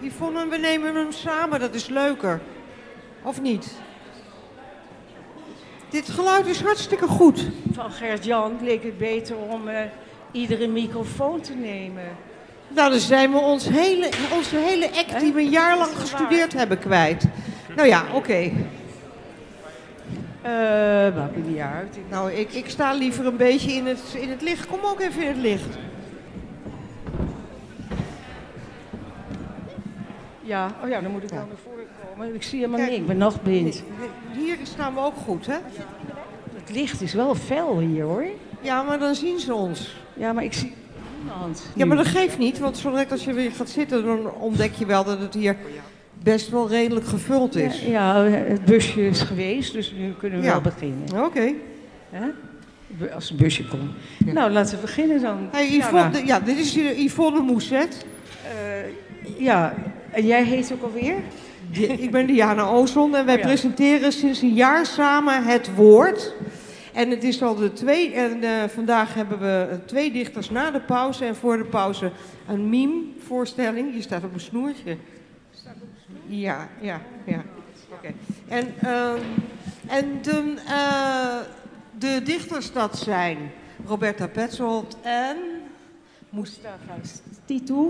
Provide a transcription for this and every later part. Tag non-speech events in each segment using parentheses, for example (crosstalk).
Yvonne, we nemen hem samen, dat is leuker. Of niet? Dit geluid is hartstikke goed. Van Gert-Jan leek het beter om uh, iedere microfoon te nemen. Nou, dan zijn we ons hele, onze hele act die we een jaar lang gestudeerd hebben kwijt. Nou ja, oké. Okay. Uh, eh, maakt me niet uit. Nou, ik, ik sta liever een beetje in het, in het licht. Kom ook even in het licht. Ja, oh ja, dan moet ik wel naar voren komen. Ik zie helemaal niks, ik ben nachtblind. Hier staan we ook goed, hè? Het licht is wel fel hier, hoor. Ja, maar dan zien ze ons. Ja, maar ik zie niemand. Ja, maar dat geeft niet, want zo als je weer gaat zitten, dan ontdek je wel dat het hier best wel redelijk gevuld is. Ja, het busje is geweest, dus nu kunnen we wel beginnen. Oké. Okay. Als het busje komt. Nou, laten we beginnen dan. Hey, Yvonne, ja, dit is Yvonne Moeset. Uh, ja, en jij heet ook alweer? Ik ben Diana Ozon en wij oh presenteren sinds een jaar samen het woord. En het is al de twee, en uh, vandaag hebben we twee dichters na de pauze en voor de pauze een meme-voorstelling. Je staat op een snoertje. Staat op een snoertje? Ja, ja, ja. Oké. En, uh, en de, uh, de dichters dat zijn Roberta Petzold en Mustafa Titu.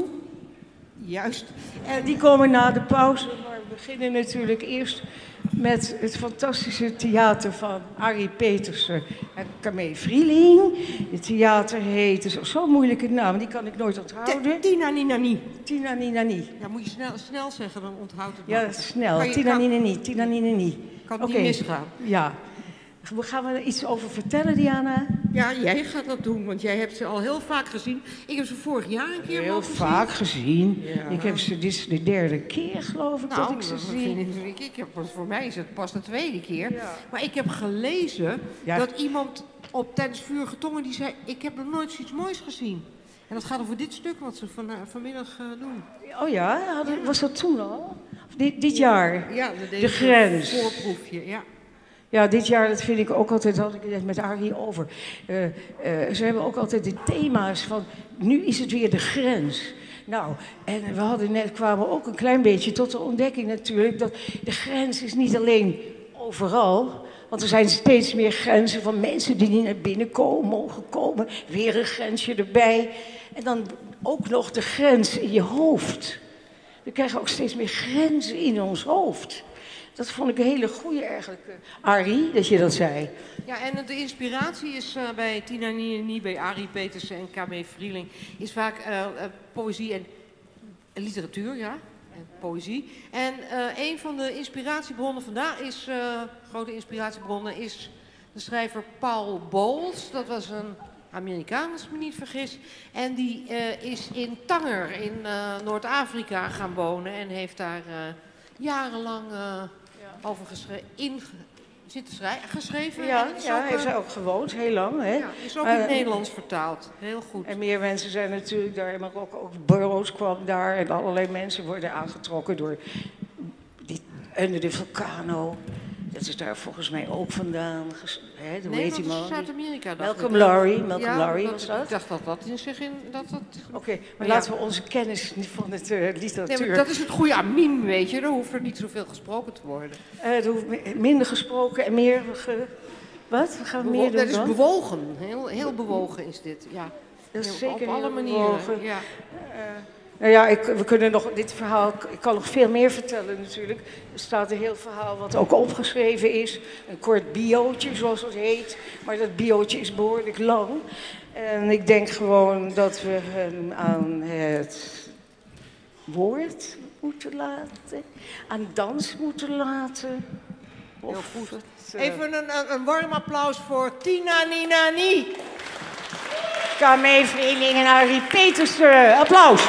Juist. En die komen na de pauze, maar we beginnen natuurlijk eerst met het fantastische theater van Arie Petersen en Camille Vrieling. Het theater heet, is zo'n moeilijke naam, die kan ik nooit onthouden. Tina Ninani. Tina Ninani. Ja, moet je snel, snel zeggen, dan onthoudt het Ja, snel. Tina Ninani. Tina Ninani. Kan het niet misgaan. Ja. Gaan we er iets over vertellen, Diana? Ja, jij gaat dat doen, want jij hebt ze al heel vaak gezien. Ik heb ze vorig jaar een keer Heel vaak gezien. Ik heb ze, dit is de derde keer, geloof ik, dat nou, ik ze zie. Ik, ik heb, voor mij is het pas de tweede keer. Maar ik heb gelezen dat iemand op tijdens vuur getongen die zei... ik heb nog nooit zoiets moois gezien. En dat gaat over dit stuk wat ze van, uh, vanmiddag uh, doen. Oh ja? Was dat toen al? Of dit, dit jaar? Ja, de, de grens. Voorproefje, ja. Ja, dit jaar, dat vind ik ook altijd, had ik het met Arie over. Uh, uh, ze hebben ook altijd de thema's van, nu is het weer de grens. Nou, en we hadden net, kwamen ook een klein beetje tot de ontdekking natuurlijk, dat de grens is niet alleen overal, want er zijn steeds meer grenzen van mensen die niet naar binnen komen, mogen komen. Weer een grensje erbij. En dan ook nog de grens in je hoofd. We krijgen ook steeds meer grenzen in ons hoofd. Dat vond ik een hele goede eigenlijk, Arie, dat je dat zei. Ja, en de inspiratie is uh, bij Tina Nini, bij Arie Petersen en KB Vrieling, is vaak uh, poëzie en literatuur, ja. En poëzie. En een van de inspiratiebronnen vandaag is, grote inspiratiebronnen, is de schrijver Paul Bowles. Dat was een Amerikaan, als ik me niet vergis. En die is in Tanger in Noord-Afrika gaan wonen en heeft daar jarenlang over in zitten schrijven, geschreven. Ja, ja heeft zij ook gewoond, heel lang. Hè? Ja, is ook in het Nederlands vertaald. Heel goed. En meer mensen zijn natuurlijk daar, maar ook, ook Burroughs kwam daar. En allerlei mensen worden aangetrokken door die, en de Vulcano. Dat is daar volgens mij ook vandaan. Hè, nee, heet dat Zuid-Amerika. Malcolm Lowry, Malcolm ja, was dat? Ik dacht dat dat in zich in... Dat, dat... Oké, maar laten we onze kennis van het uh, literatuur... Nee, dat is het goede aan weet je. Er hoeft er niet zoveel gesproken te worden. Uh, er hoeft minder gesproken en meer... Ge... Wat? We gaan meer doen Dat is bewogen. Heel, heel bewogen is dit, ja. Dat is zeker op alle manieren. Ja. Uh, nou ja, ik, we kunnen nog dit verhaal, ik kan nog veel meer vertellen natuurlijk. Er staat een heel verhaal wat ook opgeschreven is. Een kort biootje, zoals het heet. Maar dat biootje is behoorlijk lang. En ik denk gewoon dat we hem aan het woord moeten laten. Aan dans moeten laten. Heel goed. Eh, Even een, een, warm applaus voor Tina Ninani. Carmee Vreeling en Harry Petersen. Applaus.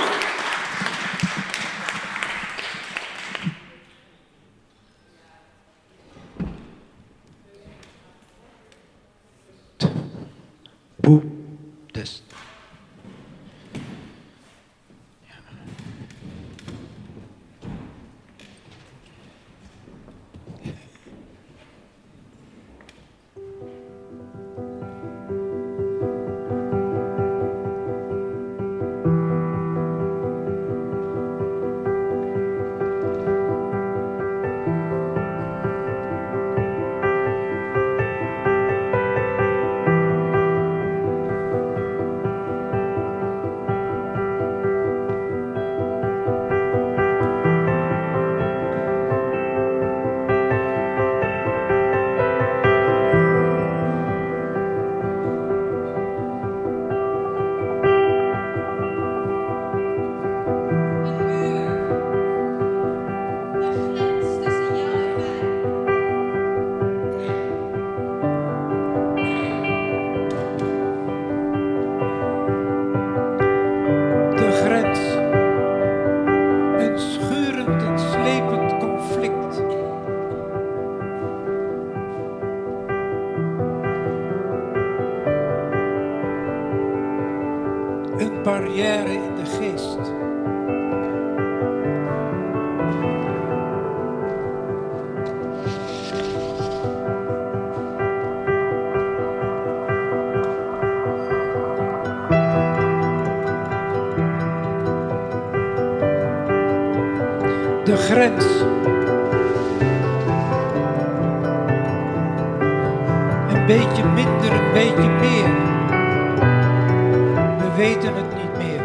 De grens. Een beetje minder, een beetje meer. We weten het niet meer.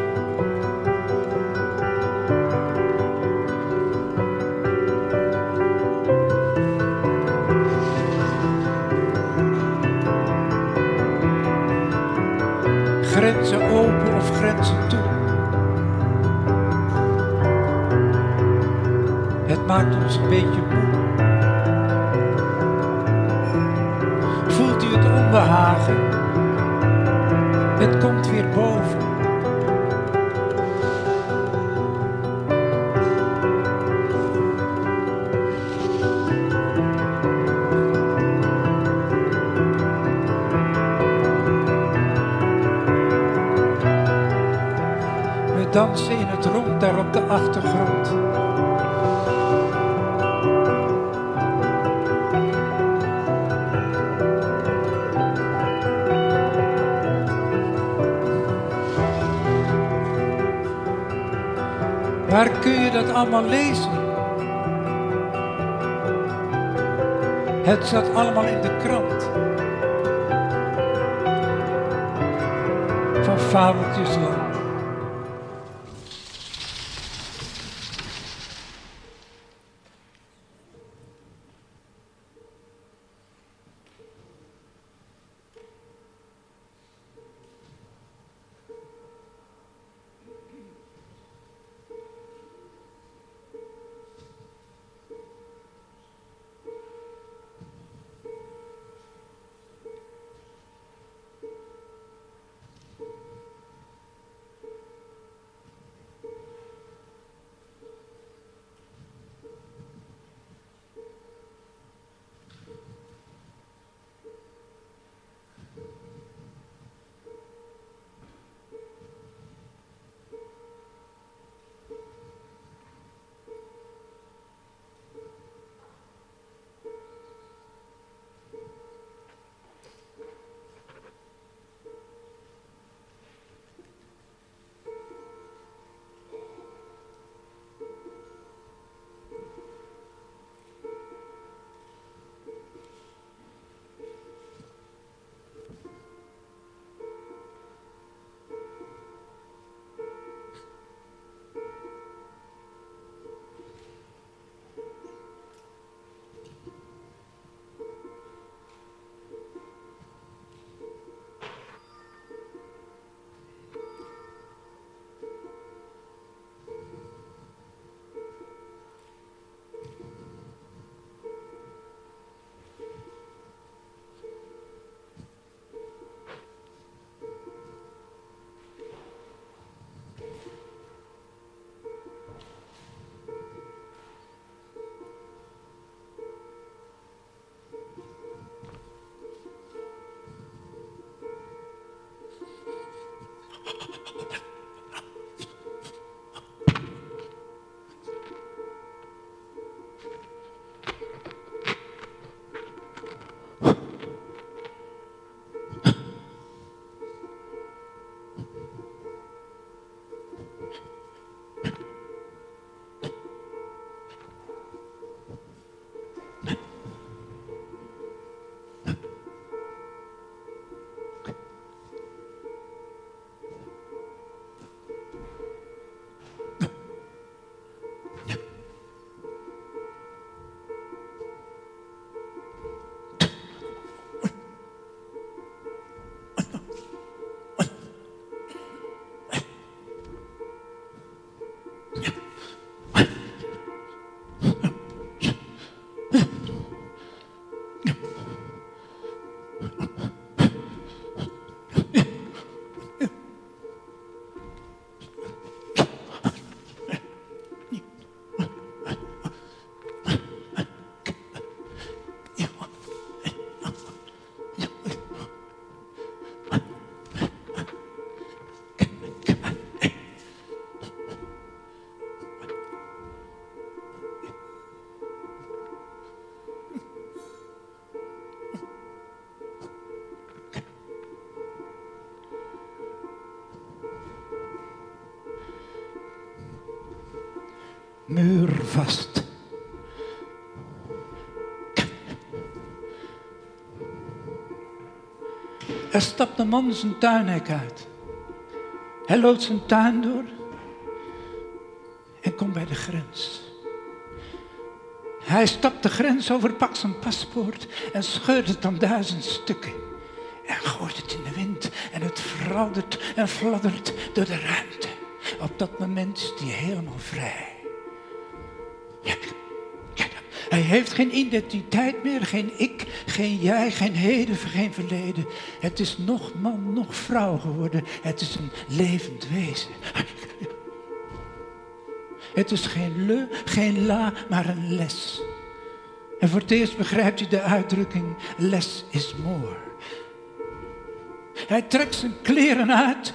Het maakt Waar kun je dat allemaal lezen? Het zat allemaal in de krant. Van Fabeltjesland. muurvast. Er stapt een man zijn tuinhek uit. Hij loopt zijn tuin door en komt bij de grens. Hij stapt de grens over, pakt zijn paspoort en scheurt het dan duizend stukken. En gooit het in de wind en het fraudert en fladdert door de ruimte. Op dat moment is hij helemaal vrij. Heeft geen identiteit meer, geen ik, geen jij, geen heden, geen verleden. Het is nog man, nog vrouw geworden. Het is een levend wezen. Het is geen le, geen la, maar een les. En voor het eerst begrijpt hij de uitdrukking less is more. Hij trekt zijn kleren uit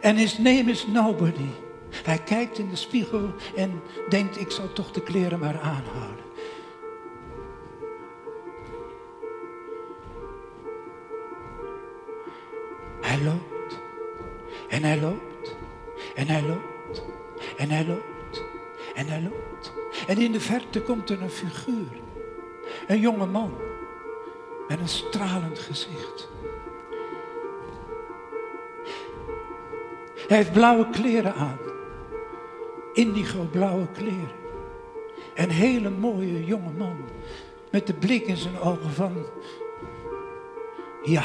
en his name is nobody. Hij kijkt in de spiegel en denkt ik zal toch de kleren maar aanhouden. Hij loopt en hij loopt en hij loopt en hij loopt en hij loopt. En in de verte komt er een figuur. Een jonge man met een stralend gezicht. Hij heeft blauwe kleren aan. Indigo blauwe kleren. Een hele mooie jonge man. Met de blik in zijn ogen van... Ja.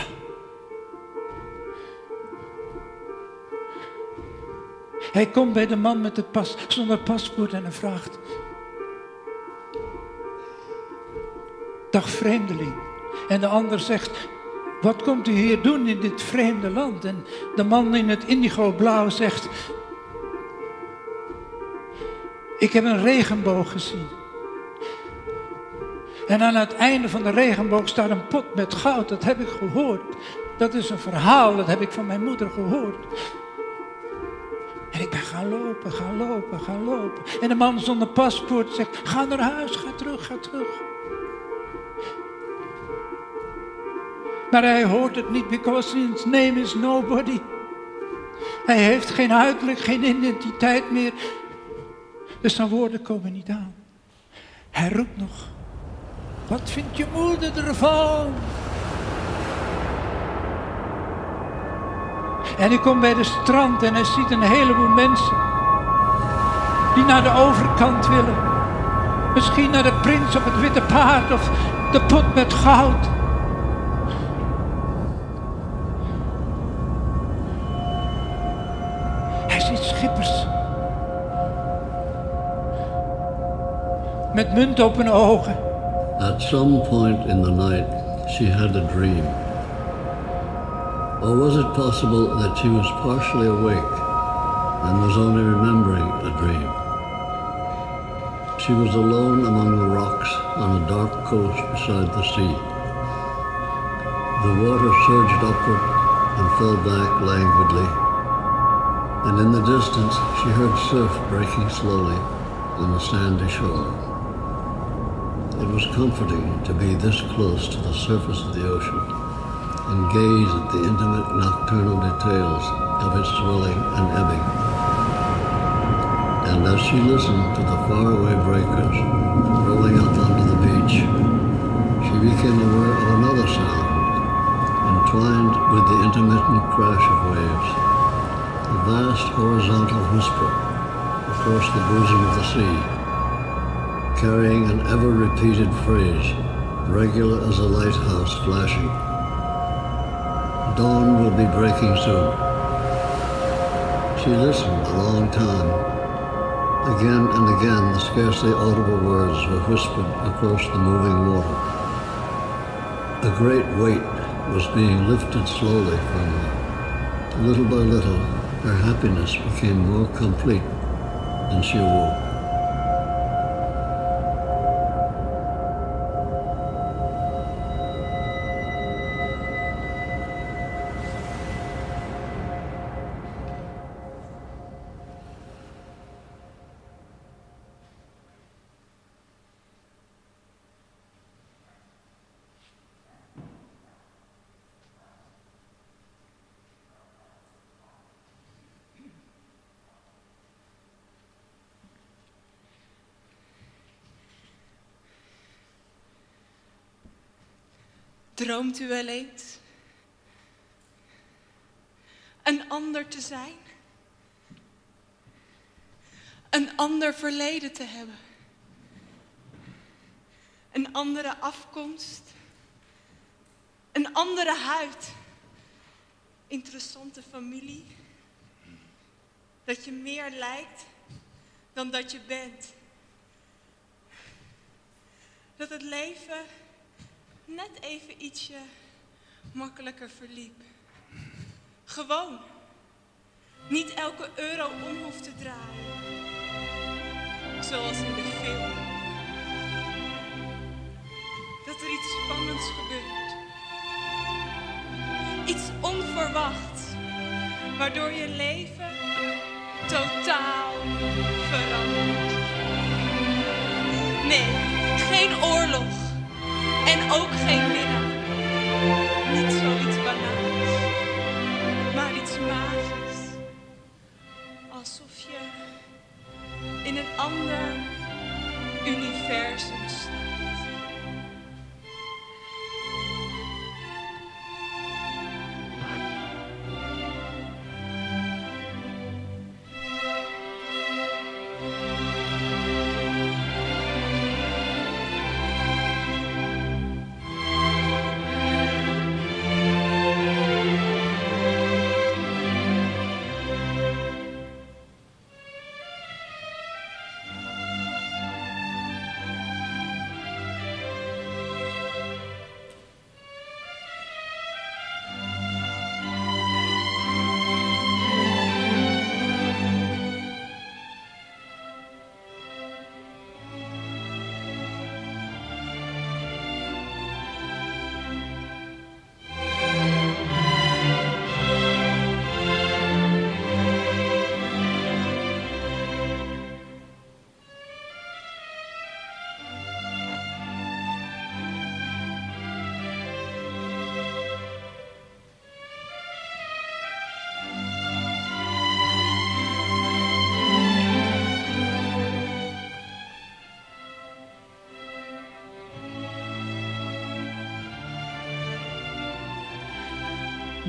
Hij komt bij de man met het pas, zonder paspoort en hij vraagt... Dag vreemdeling. En de ander zegt, wat komt u hier doen in dit vreemde land? En de man in het indigo blauw zegt, ik heb een regenboog gezien. En aan het einde van de regenboog staat een pot met goud. Dat heb ik gehoord. Dat is een verhaal, dat heb ik van mijn moeder gehoord. En ik ben gaan lopen, gaan lopen, gaan lopen. En de man zonder paspoort zegt, ga naar huis, ga terug, ga terug. Maar hij hoort het niet, because his name is nobody. Hij heeft geen uiterlijk, geen identiteit meer. Dus zijn woorden komen niet aan. Hij roept nog. Wat vindt je moeder ervan? En hij komt bij de strand en hij ziet een heleboel mensen. Die naar de overkant willen. Misschien naar de prins op het witte paard of de pot met goud. Hij ziet schippers. Met munt op hun ogen. At some point in the night, she had a dream. Or was it possible that she was partially awake and was only remembering a dream? She was alone among the rocks on a dark coast beside the sea. The water surged upward and fell back languidly, and in the distance she heard surf breaking slowly on the sandy shore. It was comforting to be this close to the surface of the ocean and gaze at the intimate nocturnal details of its swelling and ebbing. And as she listened to the faraway breakers rolling up onto the beach, she became aware of another sound, entwined with the intermittent crash of waves, a vast horizontal whisper across the bosom of the sea, carrying an ever-repeated phrase, regular as a lighthouse flashing. Dawn will be breaking soon. She listened a long time. Again and again, the scarcely audible words were whispered across the moving water. A great weight was being lifted slowly from her. Little by little, her happiness became more complete, and she awoke. Droomt u wel eens een ander te zijn? Een ander verleden te hebben? Een andere afkomst? Een andere huid? Interessante familie? Dat je meer lijkt dan dat je bent? Dat het leven net even ietsje makkelijker verliep. Gewoon. Niet elke euro om hoeft te draaien. Zoals in de film. Dat er iets spannends gebeurt. Iets onverwachts. Waardoor je leven totaal ook geen minnaar. Niet zoiets banaals, maar iets magisch. Alsof je in een ander universum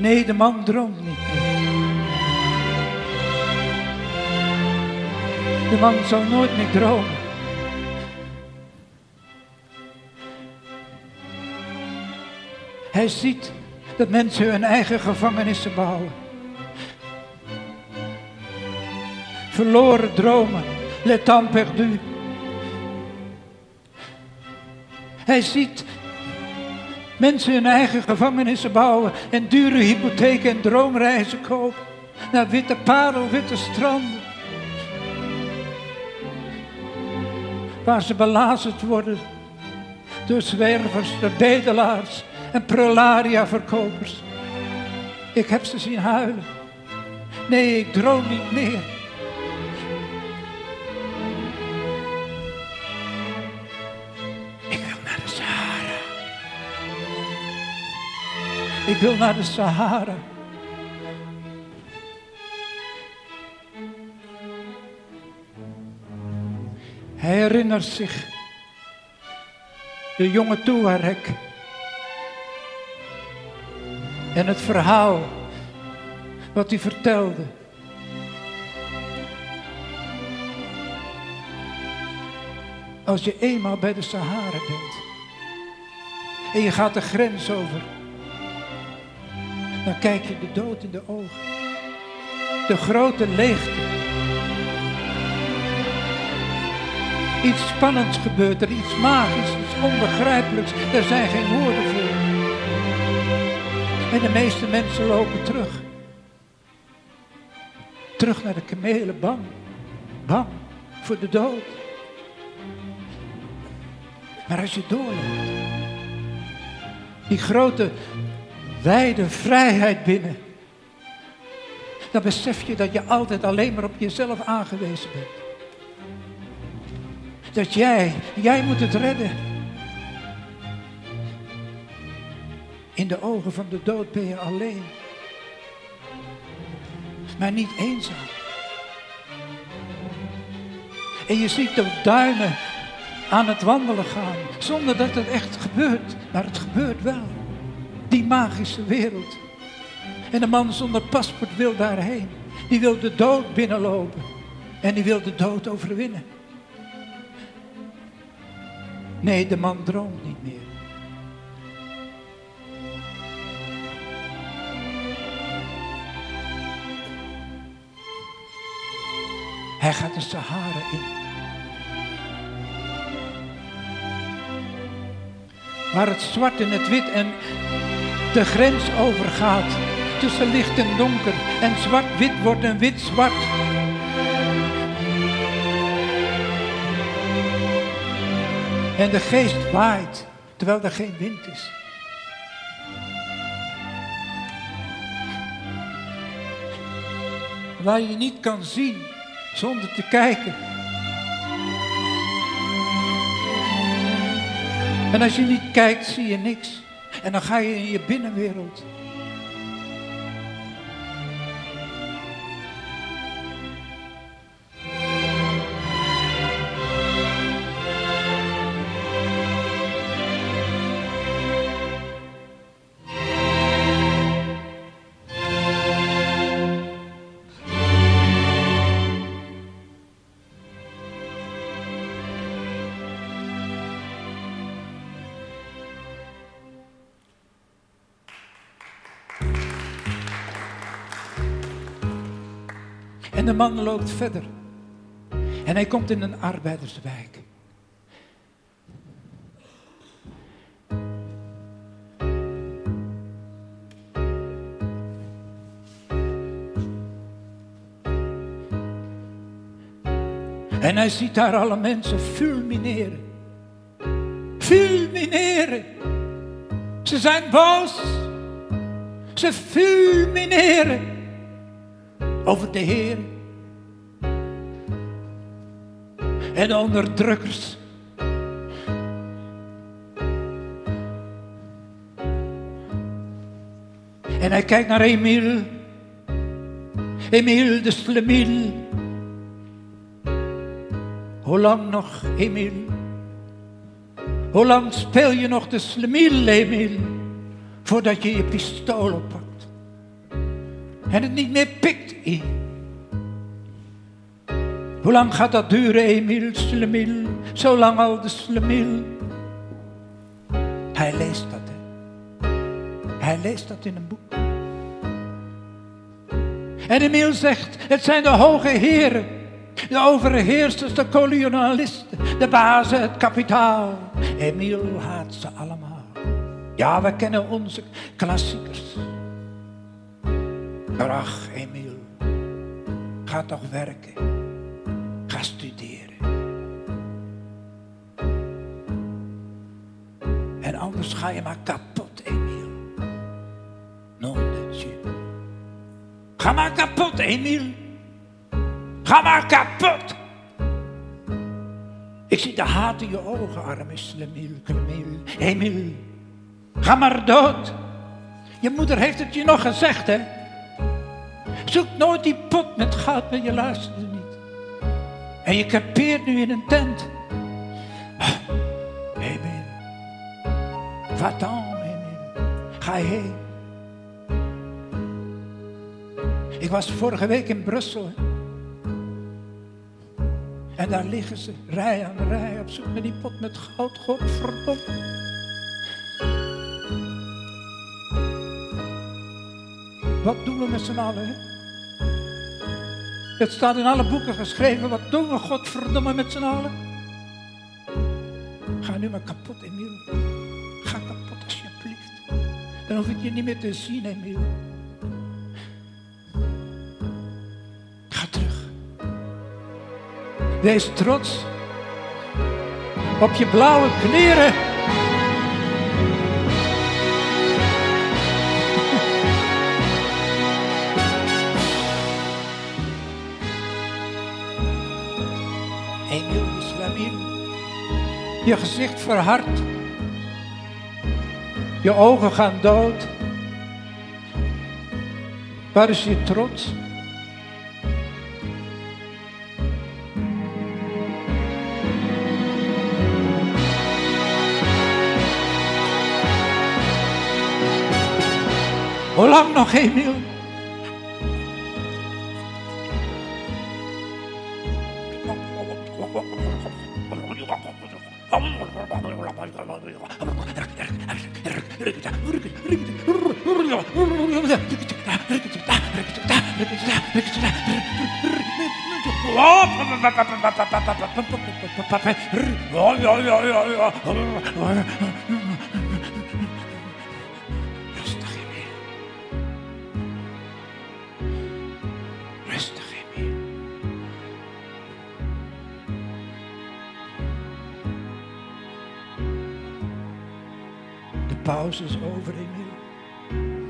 Nee, de man droomt niet meer. De man zal nooit meer dromen. Hij ziet dat mensen hun eigen gevangenissen bouwen. Verloren dromen, le temps perdu. Hij ziet mensen hun eigen gevangenissen bouwen en dure hypotheken en droomreizen kopen naar witte parelwitte stranden. Waar ze belazerd worden door zwervers, door bedelaars en prularia-verkopers. Ik heb ze zien huilen. Nee, ik droom niet meer. Wil naar de Sahara. Hij herinnert zich de jonge Tuareg en het verhaal wat hij vertelde. Als je eenmaal bij de Sahara bent en je gaat de grens over, dan kijk je de dood in de ogen. De grote leegte. Iets spannends gebeurt er, iets magisch, iets onbegrijpelijks. Er zijn geen woorden voor. En de meeste mensen lopen terug. Terug naar de kamelen, bang. Bang voor de dood. Maar als je doorloopt, die grote, wijde vrijheid binnen, dan besef je dat je altijd alleen maar op jezelf aangewezen bent. Dat jij, jij moet het redden. In de ogen van de dood ben je alleen. Maar niet eenzaam. En je ziet de duinen aan het wandelen gaan. Zonder dat het echt gebeurt. Maar het gebeurt wel. Die magische wereld. En de man zonder paspoort wil daarheen. Die wil de dood binnenlopen. En die wil de dood overwinnen. Nee, de man droomt niet meer. Hij gaat de Sahara in. Waar het zwart en het wit en de grens overgaat. Tussen licht en donker. En zwart-wit wordt een wit-zwart. En de geest waait, terwijl er geen wind is. Waar je niet kan zien zonder te kijken. En als je niet kijkt, zie je niks. En dan ga je in je binnenwereld. Man loopt verder. En hij komt in een arbeiderswijk. En hij ziet daar alle mensen fulmineren. Fulmineren. Ze zijn boos. Ze fulmineren over de Heer. En de onderdrukkers. En hij kijkt naar Emile. Emile de Slemiel. Hoe lang nog, Emile? Hoe lang speel je nog de Slemiel, Emile? Voordat je je pistool oppakt. En het niet meer pikt. Hoe lang gaat dat duren, Emile Slemiel? Zo lang al de Slemiel. Hij leest dat. Hij leest dat in een boek. En Emile zegt, het zijn de hoge heren. De overheersers, de kolonialisten, de bazen, het kapitaal. Emile haat ze allemaal. Ja, we kennen onze klassiekers. Maar ach, Emile, ga toch werken. En anders ga je maar kapot, Emile. Non Dieu. Ga maar kapot, Emile. Ga maar kapot. Ik zie de haat in je ogen, arme Emile, Emile, Emile. Ga maar dood. Je moeder heeft het je nog gezegd, hè? Zoek nooit die pot met goud, maar je luisterde niet. En je kampeert nu in een tent. Emile. Va-t'en, Emile. Ga heen. Ik was vorige week in Brussel. En daar liggen ze, rij aan rij, op zoek naar die pot met goud. Godverdomme. Wat doen we met z'n allen? Het staat in alle boeken geschreven. Wat doen we, godverdomme, met z'n allen? Ga nu maar kapot, Emiel. Ga kapot, alsjeblieft. Dan hoef ik je niet meer te zien, Emiel. Ga terug. Wees trots op je blauwe kleren. (laughs) Emiel de Slamiel. Je gezicht verhardt. Je ogen gaan dood. Waar is je trots? Hoe lang nog, Emiel? Rustig, Emiel. Rustig, Emiel. De pauze is over, Emiel.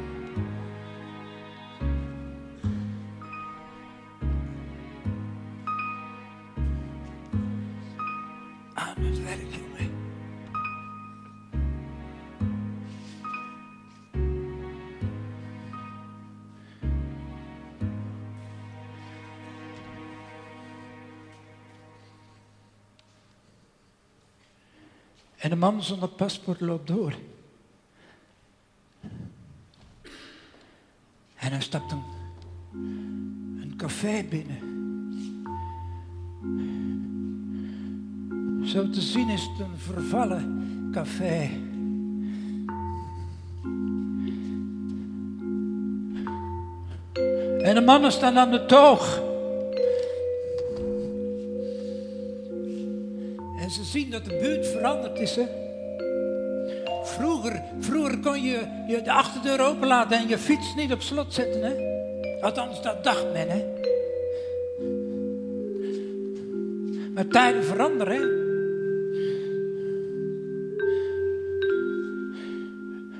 De man zonder paspoort loopt door. En hij stapt een, een café binnen. Zo te zien is het een vervallen café. En de mannen staan aan de toog. Zien dat de buurt veranderd is. Hè? Vroeger, vroeger kon je, je de achterdeur openlaten en je fiets niet op slot zetten. Hè? Althans, dat dacht men. Hè? Maar tijden veranderen. Hè?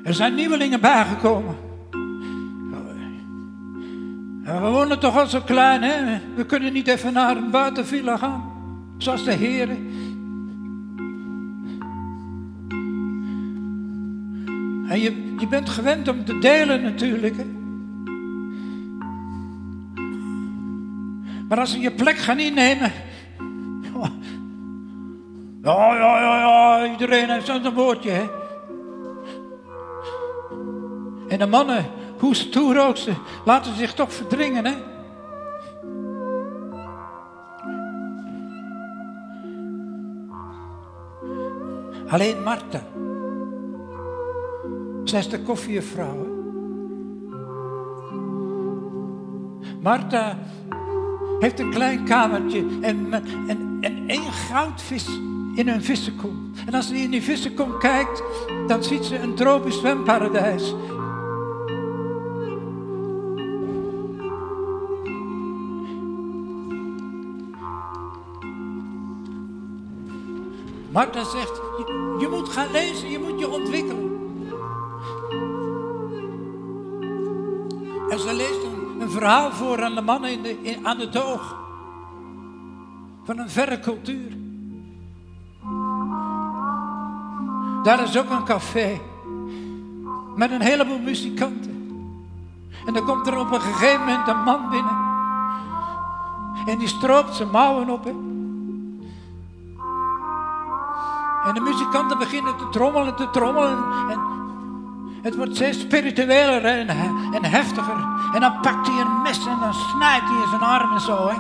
Er zijn nieuwelingen bijgekomen. En we wonen toch al zo klein, hè? We kunnen niet even naar een buitenvilla gaan. Zoals de heren. En je, je bent gewend om te delen natuurlijk. Hè? Maar als ze je plek gaan innemen. Ja, ja, ja, ja. Iedereen heeft zo'n woordje, hè? En de mannen, hoe stoer ook ze, laten zich toch verdringen, hè? Alleen Martha. Zij is de koffiejuffrouw. hè. Martha heeft een klein kamertje en, en, en één goudvis in een vissenkom. En als ze in die vissenkom kijkt, dan ziet ze een tropisch zwemparadijs. Martha zegt, je moet gaan lezen, je moet je ontwikkelen. Verhaal voor aan de mannen in de, in- aan de toog. Van een verre cultuur. Daar is ook een café. Met een heleboel muzikanten. En dan komt er op een gegeven moment een man binnen. En die stroopt zijn mouwen op. En de muzikanten beginnen te trommelen, te trommelen. En het wordt steeds spiritueler en, en heftiger. En dan pakt hij een mes en dan snijdt hij zijn armen zo.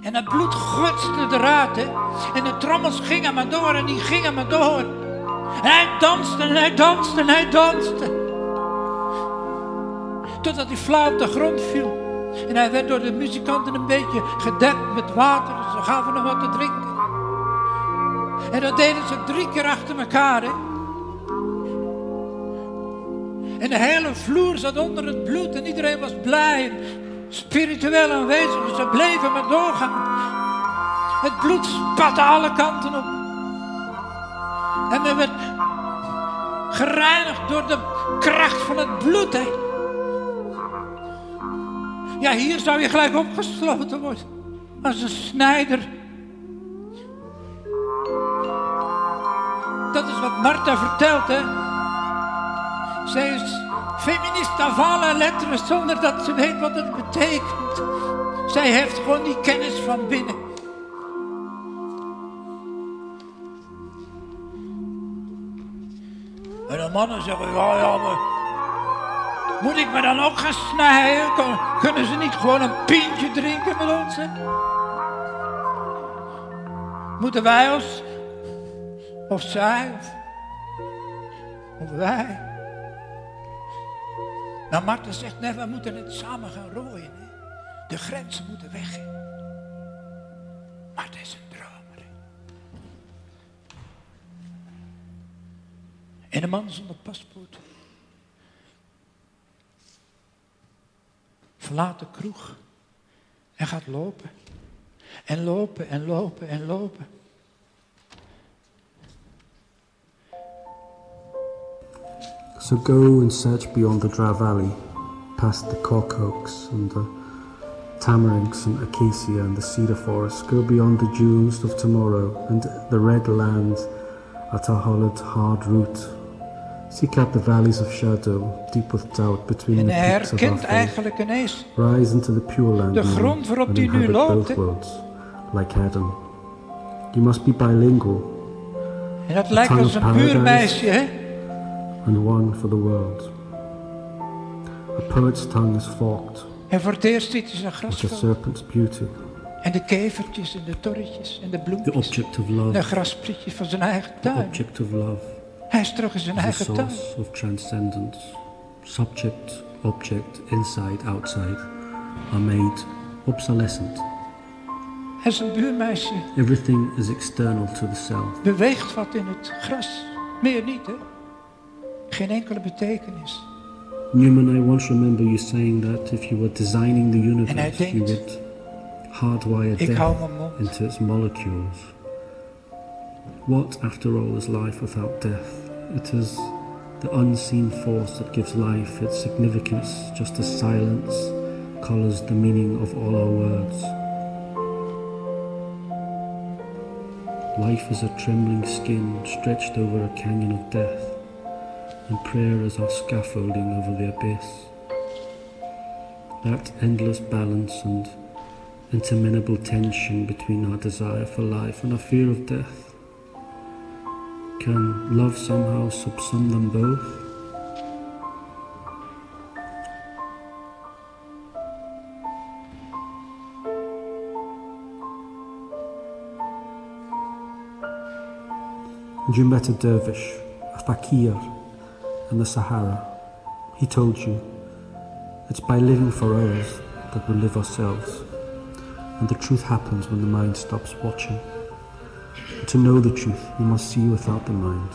En het bloed gutste eruit. Hè. En de trommels gingen maar door en die gingen maar door. En hij danste en hij danste en hij danste. Totdat hij flauw op de grond viel. En hij werd door de muzikanten een beetje gedekt met water. Ze gaven hem wat te drinken. En dat deden ze drie keer achter elkaar. En de hele vloer zat onder het bloed en iedereen was blij. Spiritueel aanwezig. Dus ze bleven maar doorgaan. Het bloed spatte alle kanten op. En men werd gereinigd door de kracht van het bloed. Hè? Ja, hier zou je gelijk opgesloten worden. Als een snijder. Dat is wat Martha vertelt, hè. Zij is feminist avant lettres zonder dat ze weet wat het betekent. Zij heeft gewoon die kennis van binnen. En de mannen zeggen, ja, ja, maar... Moet ik me dan ook gaan snijden? Kun- Kunnen ze niet gewoon een pintje drinken met ons? Moeten wij ons, of zij, of wij? Nou, Marten zegt, nee, we moeten het samen gaan rooien. De grenzen moeten weg. hè. Marten is een dromer. En een man zonder paspoort. Verlaat de kroeg en gaat lopen. En lopen en lopen en lopen. So go and search beyond the dry valley, past the cork oaks and the tamarinks and acacia and the cedar forest. Go beyond the dunes of tomorrow and the red land at a hollowed, hard root. Seek out the valleys of shadow, deep with doubt between En the hij peaks of our herkent faith. eigenlijk ineens Rise into the pure land De grond waarop die nu loopt, both worlds, like Adam. You must be bilingual En dat lijkt als een buurmeisje, hè? And one for the world. A poet's tongue is forked En voor het eerst ziet hij zijn with a grasveld. serpent's beauty. En de kevertjes en de torretjes en de The bloempjes. object of De love, grasprietjes van zijn eigen the tuin. object of love Hij is terug in zijn eigen tuin. source of transcendence. Subject, object, inside, outside are made obsolescent. Hij is een buurmeisje. Everything is external to the self. Beweegt wat in het gras. Meer niet, hè? Geen enkele betekenis. Newman, I once remember you saying that if you were designing the universe, you would hardwire death into its molecules. What, after all, is life without death? It is the unseen force that gives life its significance, just as silence colors the meaning of all our words. Life is a trembling skin stretched over a canyon of death, and prayer as our scaffolding over the abyss. That endless balance and interminable tension between our desire for life and our fear of death. Can love somehow subsume them both? You met a dervish, a fakir, in the Sahara. He told you, it's by living for others that we live ourselves. And the truth happens when the mind stops watching. And to know the truth, you must see without the mind.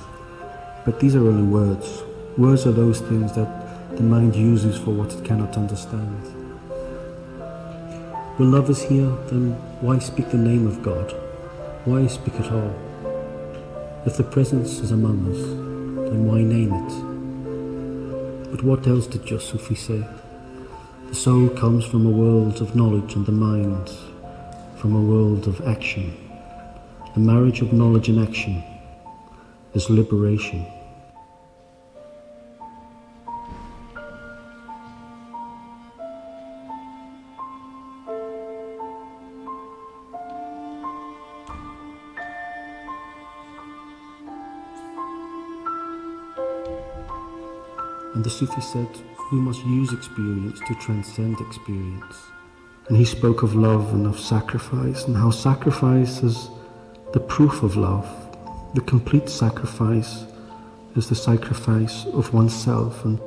But these are only words. Words are those things that the mind uses for what it cannot understand. When love is here, then why speak the name of God? Why speak at all? If the presence is among us, then why name it? But what else did your Sufi say? The soul comes from a world of knowledge and the mind from a world of action. The marriage of knowledge and action is liberation. And the Sufi said, we must use experience to transcend experience. And he spoke of love and of sacrifice, and how sacrifice is the proof of love. The complete sacrifice is the sacrifice of oneself. And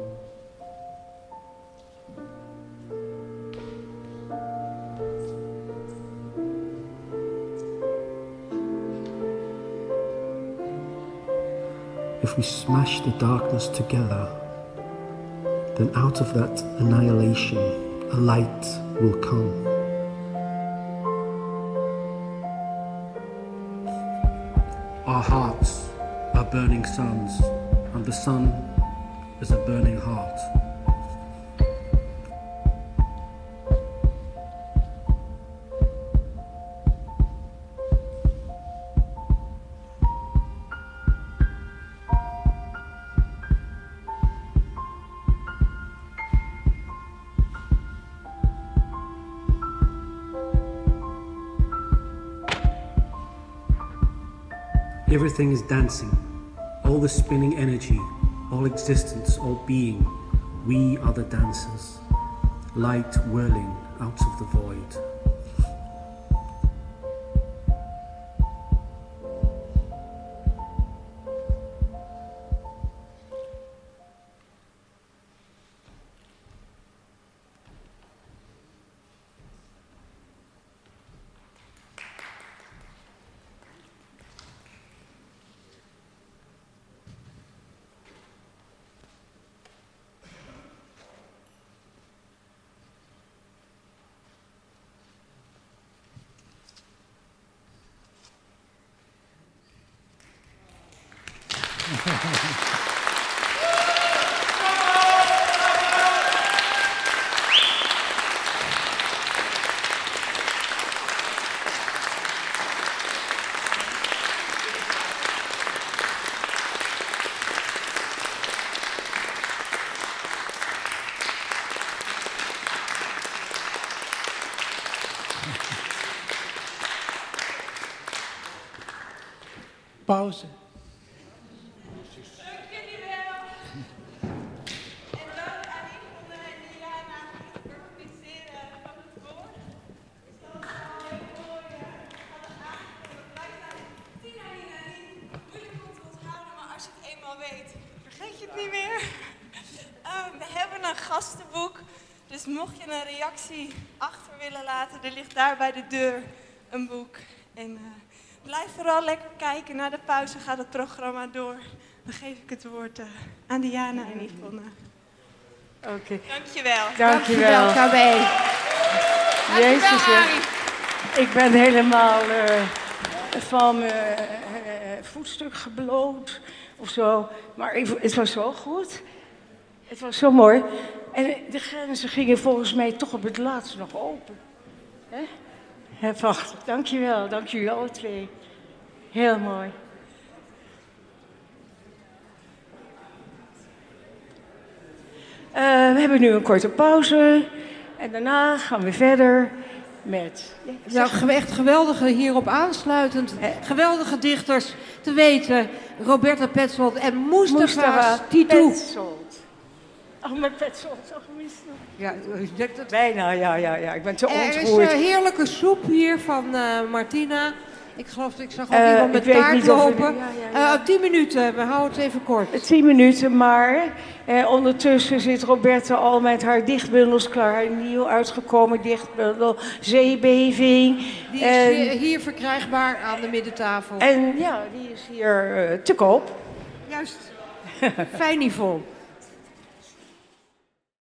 if we smash the darkness together, then out of that annihilation, a light will come. Our hearts are burning suns, and the sun is a burning heart. Everything is dancing. All the spinning energy, all existence, all being, We are the dancers, light whirling out of the void. Pauze. Achter willen laten, er ligt daar bij de deur een boek. En eh, blijf vooral lekker kijken. Na de pauze gaat het programma door. Dan geef ik het woord eh, aan Diana en Yvonne. Oké, Dankjewel. dankjewel. KB. Jezus, Dankjewel, hè. Arie. ik ben helemaal eh, van mijn voetstuk gebloot of zo. Maar ik- het was zo goed. Het was zo mooi. En de grenzen gingen volgens mij toch op het laatst nog open. Hè? Hè, wacht, dankjewel. Dank jullie alle twee. Heel mooi. Eh, we hebben nu een korte pauze. En daarna gaan we verder met... Ja, echt geweldige hierop aansluitend. Geweldige dichters. Te weten, Roberta Petzold en Mustafa Mustafa Titou. Petzold. Oh, met Petzold. Oh, Mustafa. Ja, u denkt het. Bijna, ja, ja, ja. Ik ben te Er is ontroerd. eh, heerlijke soep hier van eh, Martina. Ik geloof, ik zag ook Eh, iemand met taart of we- lopen. ja, ja, ja. Tien minuten, we houden het even kort. Tien minuten, maar ondertussen zit Roberta al met haar dichtbundels klaar. Een nieuw uitgekomen dichtbundel, Zeebeving. Die is en, hier, verkrijgbaar aan de middentafel. en ja, die is hier te koop. Juist. Fijn Yvonne.